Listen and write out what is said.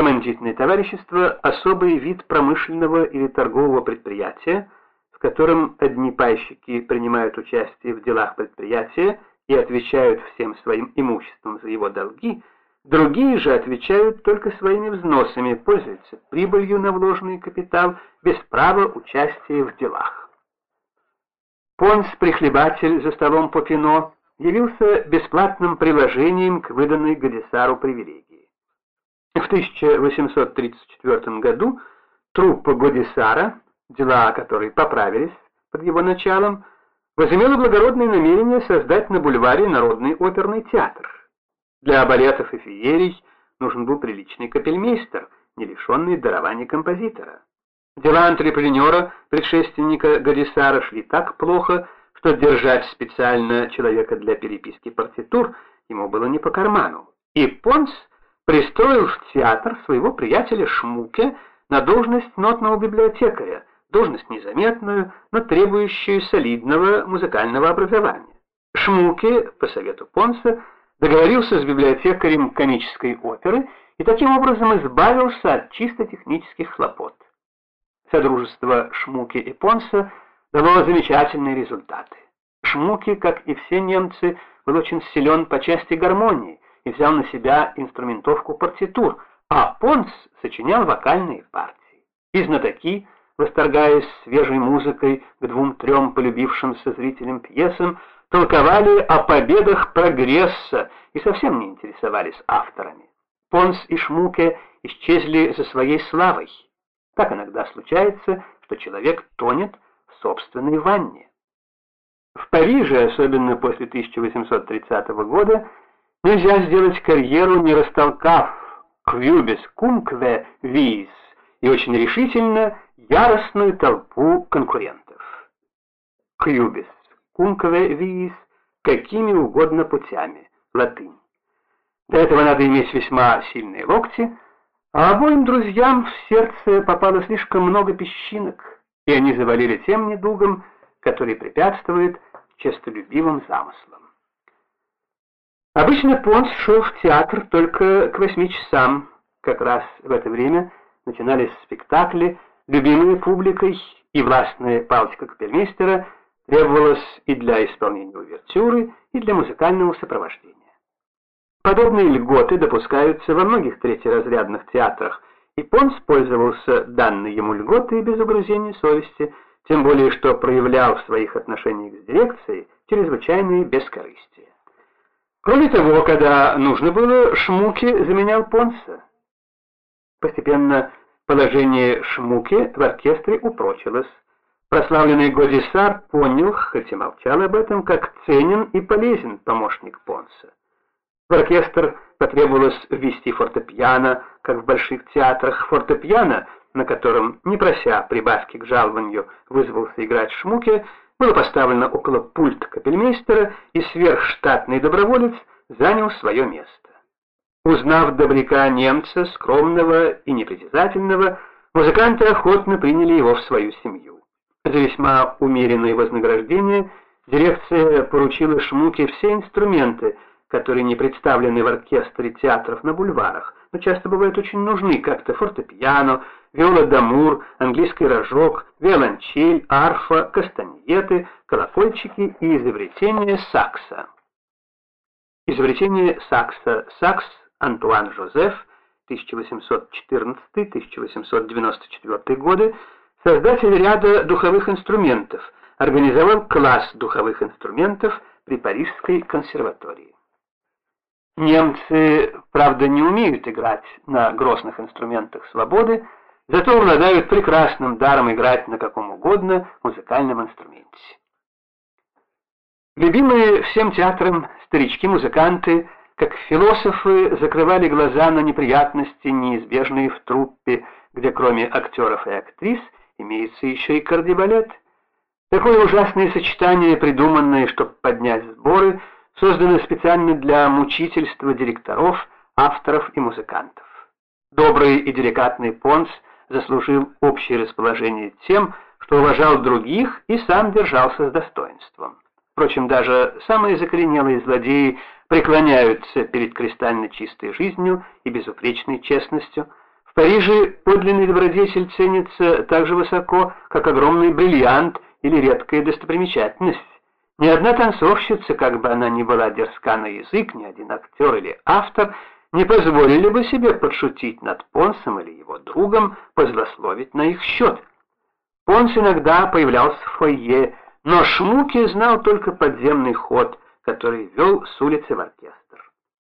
Командитное товарищество – особый вид промышленного или торгового предприятия, в котором одни пайщики принимают участие в делах предприятия и отвечают всем своим имуществом за его долги, другие же отвечают только своими взносами, пользуются прибылью на вложенный капитал без права участия в делах. Понс, прихлебатель за столом по кино, явился бесплатным приложением к выданной Гадисару привилегии. В 1834 году труппа Годисара, дела которой поправились под его началом, возымела благородное намерение создать на бульваре Народный оперный театр. Для балетов и феерий нужен был приличный капельмейстер, не лишенный дарования композитора. Дела антрепренера, предшественника Годисара, шли так плохо, что держать специально человека для переписки партитур ему было не по карману. И Понс пристроил в театр своего приятеля Шмуке на должность нотного библиотекаря, должность незаметную, но требующую солидного музыкального образования. Шмуке, по совету Понса, договорился с библиотекарем комической оперы и таким образом избавился от чисто технических хлопот. Содружество Шмуке и Понса дало замечательные результаты. Шмуке, как и все немцы, был очень силен по части гармонии, и взял на себя инструментовку партитур, а Понс сочинял вокальные партии. И знатоки, восторгаясь свежей музыкой к двум-трем полюбившимся зрителям пьесам, толковали о победах прогресса и совсем не интересовались авторами. Понс и Шмуке исчезли за своей славой. Так иногда случается, что человек тонет в собственной ванне. В Париже, особенно после 1830 года, Нельзя сделать карьеру, не растолкав квюбис кумкве виз и очень решительно яростную толпу конкурентов. Квюбис кумкве виз какими угодно путями. Латынь. Для этого надо иметь весьма сильные локти, а обоим друзьям в сердце попало слишком много песчинок, и они завалили тем недугом, который препятствует честолюбивым замыслам. Обычно Понс шел в театр только к восьми часам. Как раз в это время начинались спектакли, любимые публикой, и властная палочка капельмейстера требовалась и для исполнения увертюры, и для музыкального сопровождения. Подобные льготы допускаются во многих третьеразрядных театрах, и Понс пользовался данной ему льготой без угрызения совести, тем более что проявлял в своих отношениях с дирекцией чрезвычайное бескорыстие. Кроме того, когда нужно было, Шмуки заменял Понса. Постепенно положение Шмуки в оркестре упрочилось. Прославленный Годисар понял, хоть и молчал об этом, как ценен и полезен помощник Понса. В оркестр потребовалось ввести фортепиано, как в больших театрах фортепиано, на котором, не прося прибавки к жалованию, вызвался играть Шмуке, было поставлено около пульта капельмейстера, и сверхштатный доброволец занял свое место. Узнав добряка немца, скромного и непритязательного, музыканты охотно приняли его в свою семью. За весьма умеренное вознаграждение дирекция поручила Шмуке все инструменты, которые не представлены в оркестре театров на бульварах, но часто бывают очень нужны, как-то фортепиано, виола-дамур, английский рожок, виолончель, арфа, кастаньеты, колокольчики и изобретение сакса. Изобретение сакса Сакс Антуан Жозеф 1814-1894 годы, создатель ряда духовых инструментов, организовал класс духовых инструментов при Парижской консерватории. Немцы, правда, не умеют играть на грозных инструментах свободы, зато обладают прекрасным даром играть на каком угодно музыкальном инструменте. Любимые всем театром старички-музыканты, как философы, закрывали глаза на неприятности, неизбежные в труппе, где кроме актеров и актрис имеется еще и кардибалет. Такое ужасное сочетание, придуманное, чтобы поднять сборы, создано специально для мучительства директоров, авторов и музыкантов. Добрый и деликатный Понс заслужил общее расположение тем, что уважал других и сам держался с достоинством. Впрочем, даже самые закоренелые злодеи преклоняются перед кристально чистой жизнью и безупречной честностью, В Париже подлинный добродетель ценится так же высоко, как огромный бриллиант или редкая достопримечательность. Ни одна танцовщица, как бы она ни была дерзка на язык, ни один актер или автор не позволили бы себе подшутить над Понсом или его другом, позлословить на их счет. Понс иногда появлялся в фойе, но Шмуки знал только подземный ход, который вел с улицы в оркестр.